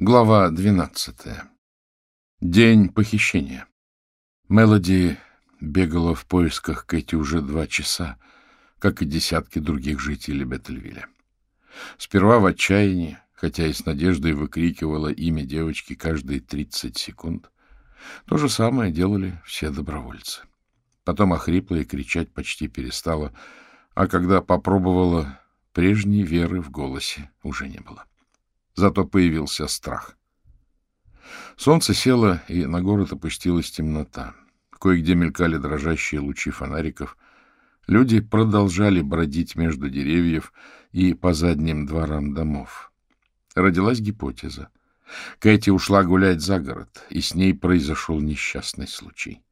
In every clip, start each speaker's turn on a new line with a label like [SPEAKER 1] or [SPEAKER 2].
[SPEAKER 1] Глава 12. День похищения. Мелоди бегала в поисках Кэти уже два часа, как и десятки других жителей Беттельвилля. Сперва в отчаянии, хотя и с надеждой выкрикивала имя девочки каждые 30 секунд. То же самое делали все добровольцы. Потом охрипла и кричать почти перестала, а когда попробовала, прежней веры в голосе уже не было. Зато появился страх. Солнце село, и на город опустилась темнота. Кое-где мелькали дрожащие лучи фонариков. Люди продолжали бродить между деревьев и по задним дворам домов. Родилась гипотеза. Кэти ушла гулять за город, и с ней произошел несчастный случай.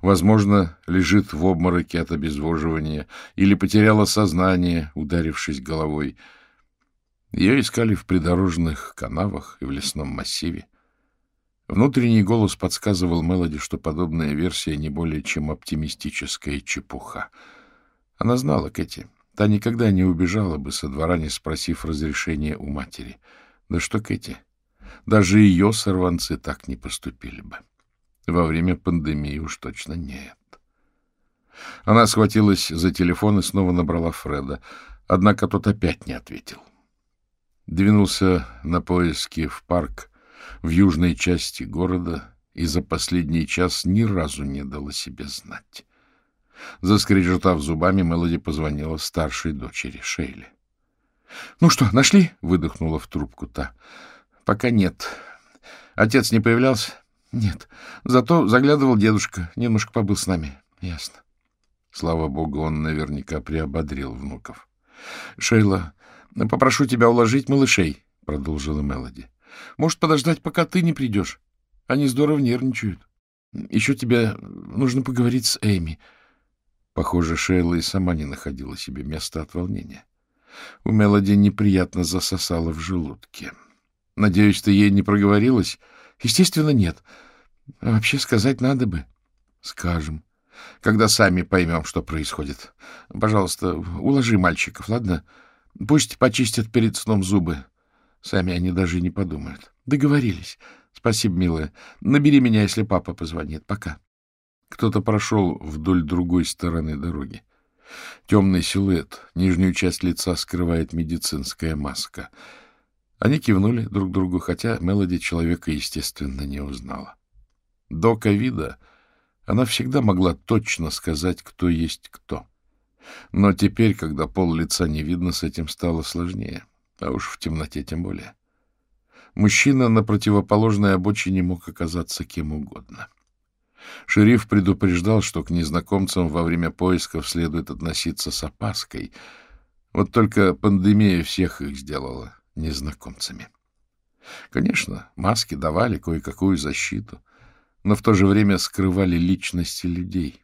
[SPEAKER 1] Возможно, лежит в обмороке от обезвоживания или потеряла сознание, ударившись головой — ее искали в придорожных канавах и в лесном массиве. Внутренний голос подсказывал Мелоди, что подобная версия не более чем оптимистическая чепуха. Она знала Кэти. Та никогда не убежала бы со двора, не спросив разрешения у матери. Да что Кэти? Даже ее сорванцы так не поступили бы. Во время пандемии уж точно нет. Она схватилась за телефон и снова набрала Фреда, однако тот опять не ответил двинулся на поиски в парк в южной части города и за последний час ни разу не дала себе знать. Заскрежетав зубами, Мелоди позвонила старшей дочери Шейли. — Ну что, нашли? — выдохнула в трубку та. — Пока нет. Отец не появлялся? — Нет. Зато заглядывал дедушка. Немножко побыл с нами. — Ясно. Слава богу, он наверняка приободрил внуков. — Шейла, — Попрошу тебя уложить малышей, — продолжила Мелоди. — Может, подождать, пока ты не придешь? Они здорово нервничают. Еще тебе нужно поговорить с Эми. Похоже, Шейла и сама не находила себе места от волнения. У Мелоди неприятно засосало в желудке. — Надеюсь, ты ей не проговорилась? — Естественно, нет. А вообще сказать надо бы. — Скажем. Когда сами поймем, что происходит. Пожалуйста, уложи мальчиков, ладно? — Пусть почистят перед сном зубы. Сами они даже не подумают. Договорились. Спасибо, милая. Набери меня, если папа позвонит. Пока. Кто-то прошел вдоль другой стороны дороги. Темный силуэт, нижнюю часть лица скрывает медицинская маска. Они кивнули друг другу, хотя Мелоди человека, естественно, не узнала. До ковида она всегда могла точно сказать, кто есть кто. Но теперь, когда пол лица не видно, с этим стало сложнее, а уж в темноте тем более. Мужчина на противоположной обочине мог оказаться кем угодно. Шериф предупреждал, что к незнакомцам во время поисков следует относиться с опаской. Вот только пандемия всех их сделала незнакомцами. Конечно, маски давали кое-какую защиту, но в то же время скрывали личности людей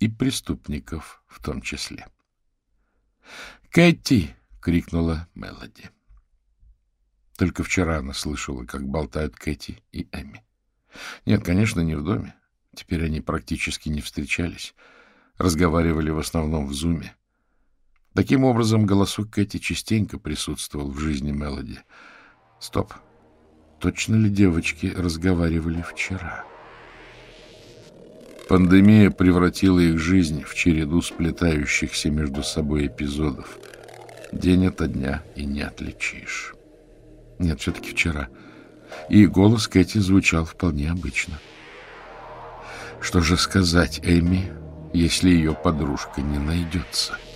[SPEAKER 1] и преступников в том числе. «Кэти!» — крикнула Мелоди. Только вчера она слышала, как болтают Кэти и Эми. Нет, конечно, не в доме. Теперь они практически не встречались. Разговаривали в основном в зуме. Таким образом, голосок Кэти частенько присутствовал в жизни Мелоди. Стоп. Точно ли девочки разговаривали вчера? — Пандемия превратила их жизнь в череду сплетающихся между собой эпизодов. День ото дня и не отличишь. Нет, все-таки вчера. И голос Кэти звучал вполне обычно. Что же сказать Эми, если ее подружка не найдется? —